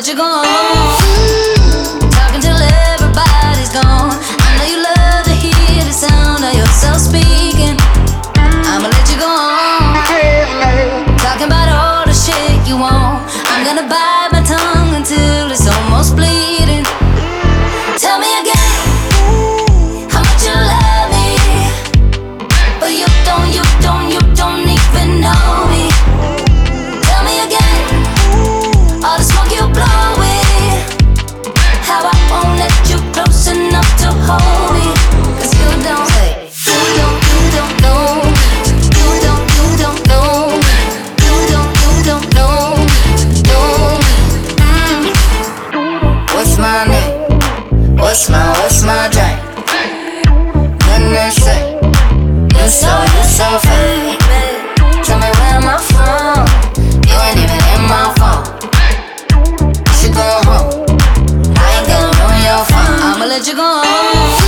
what you gonna are we? How I won't let you close enough to hold. 가져가